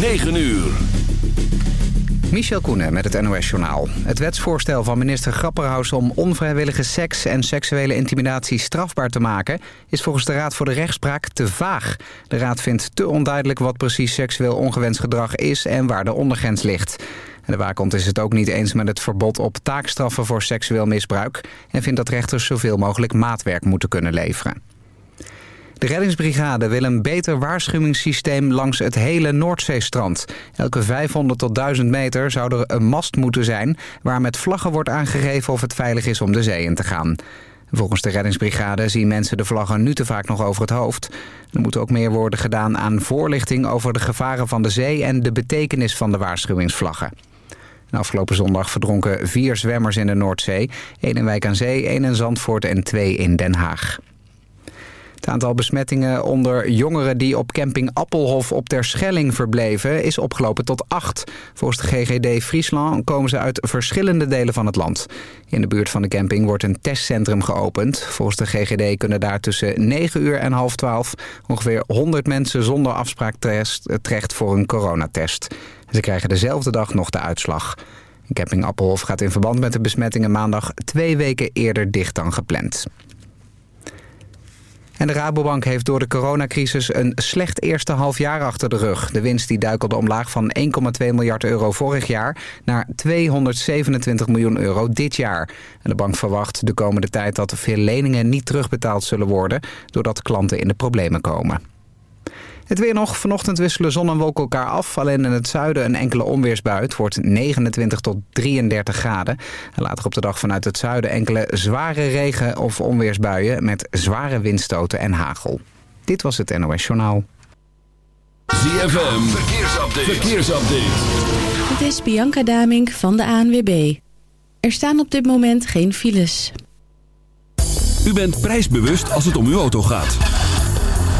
9 uur. Michel Koenen met het NOS-journaal. Het wetsvoorstel van minister Grapperhaus om onvrijwillige seks en seksuele intimidatie strafbaar te maken... is volgens de Raad voor de Rechtspraak te vaag. De Raad vindt te onduidelijk wat precies seksueel ongewenst gedrag is en waar de ondergrens ligt. de waakhond is het ook niet eens met het verbod op taakstraffen voor seksueel misbruik... en vindt dat rechters zoveel mogelijk maatwerk moeten kunnen leveren. De reddingsbrigade wil een beter waarschuwingssysteem langs het hele Noordzeestrand. Elke 500 tot 1000 meter zou er een mast moeten zijn... waar met vlaggen wordt aangegeven of het veilig is om de zee in te gaan. Volgens de reddingsbrigade zien mensen de vlaggen nu te vaak nog over het hoofd. Er moet ook meer worden gedaan aan voorlichting over de gevaren van de zee... en de betekenis van de waarschuwingsvlaggen. afgelopen zondag verdronken vier zwemmers in de Noordzee. één in Wijk aan Zee, één in Zandvoort en twee in Den Haag. Het aantal besmettingen onder jongeren die op camping Appelhof op Terschelling verbleven is opgelopen tot acht. Volgens de GGD Friesland komen ze uit verschillende delen van het land. In de buurt van de camping wordt een testcentrum geopend. Volgens de GGD kunnen daar tussen 9 uur en half 12 ongeveer 100 mensen zonder afspraak terecht voor een coronatest. Ze krijgen dezelfde dag nog de uitslag. Camping Appelhof gaat in verband met de besmettingen maandag twee weken eerder dicht dan gepland. En de Rabobank heeft door de coronacrisis een slecht eerste half jaar achter de rug. De winst die duikelde omlaag van 1,2 miljard euro vorig jaar naar 227 miljoen euro dit jaar. En de bank verwacht de komende tijd dat veel leningen niet terugbetaald zullen worden... doordat klanten in de problemen komen. Het weer nog. Vanochtend wisselen zon en wolken elkaar af. Alleen in het zuiden een enkele onweersbui. Het wordt 29 tot 33 graden. En later op de dag vanuit het zuiden enkele zware regen- of onweersbuien... met zware windstoten en hagel. Dit was het NOS Journaal. ZFM. Verkeersupdate. Verkeersupdate. Het is Bianca Damink van de ANWB. Er staan op dit moment geen files. U bent prijsbewust als het om uw auto gaat.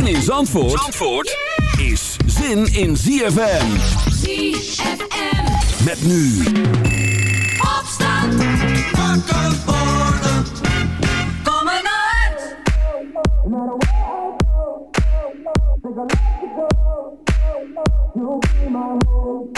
Zin in Zandvoort, Zandvoort is zin in ZFM. ZFM. Met nu. Opstand. Wakker worden. Kom uit. You'll be my home.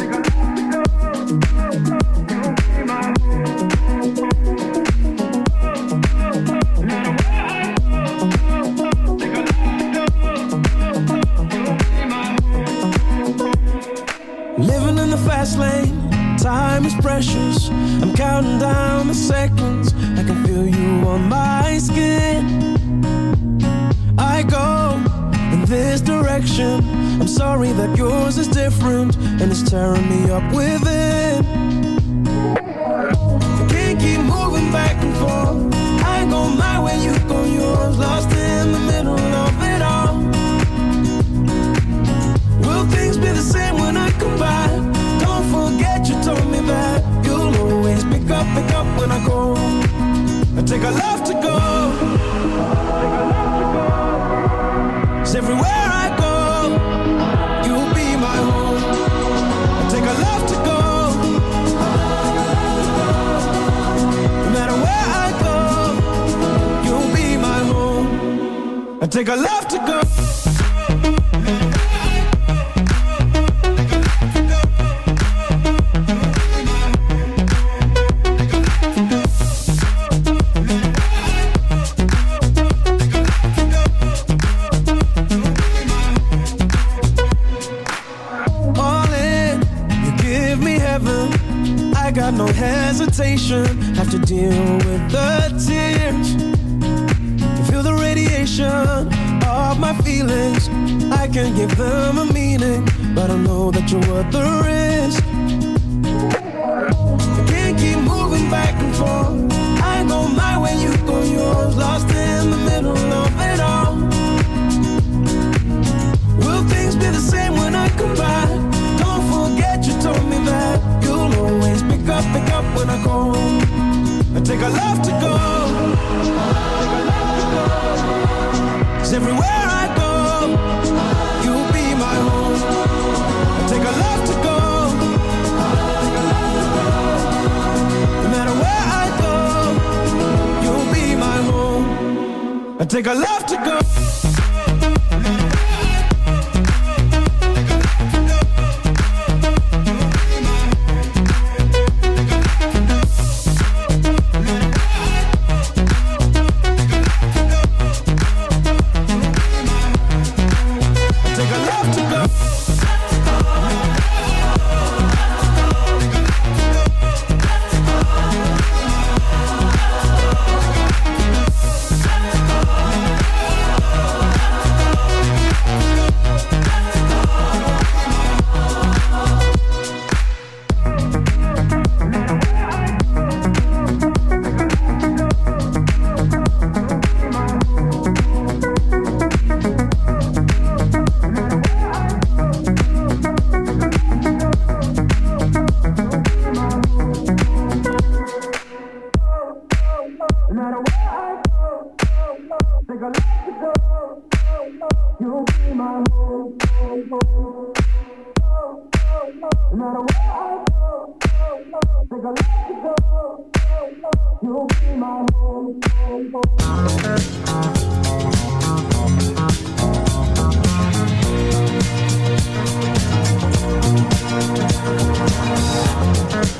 Living take a love to go. Bye.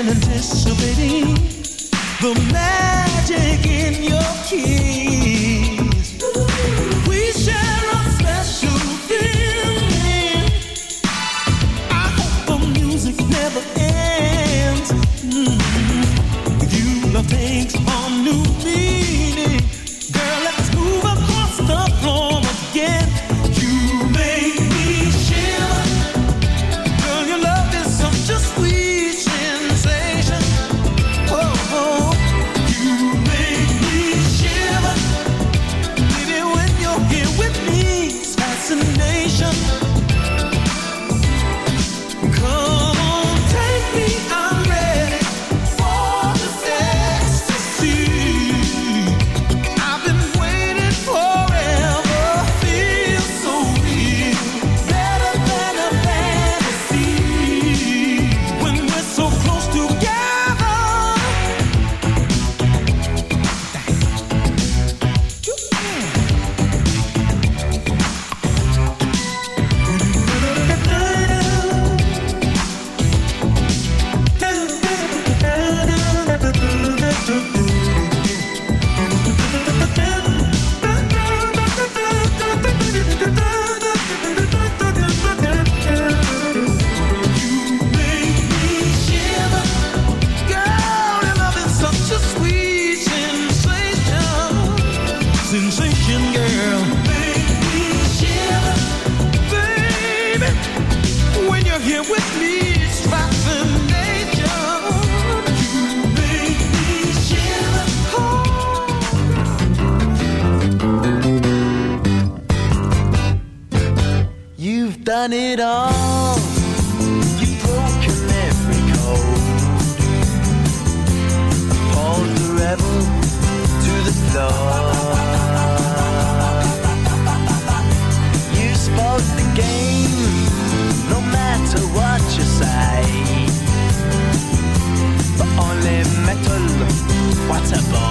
and anticipating the magic in your key. You've done it all. You've broken every code. Paul's the rebel to the thought. You spoke the game, no matter what you say. But only metal, what a ball.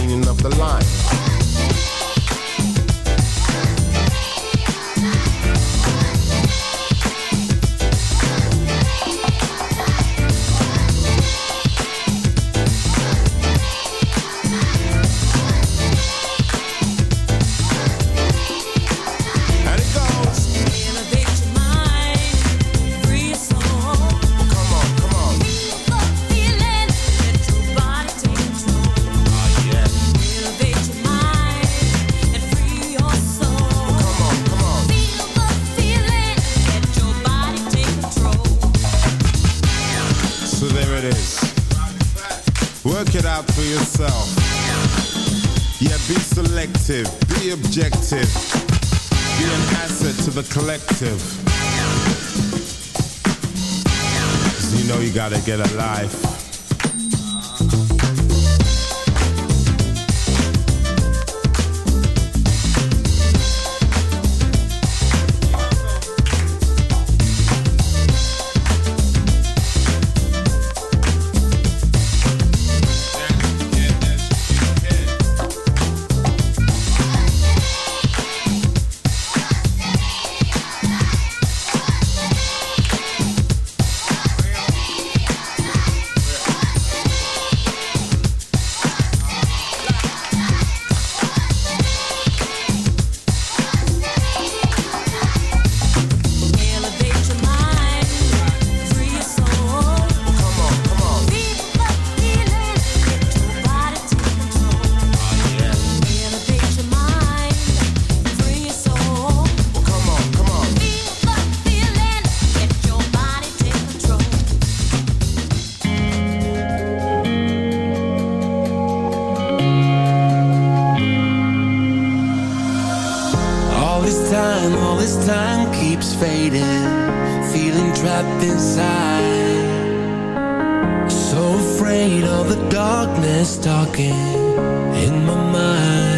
meaning of the line. effective. You're an asset to the collective. So you know you gotta get a life. fading, feeling trapped inside. So afraid of the darkness talking in my mind.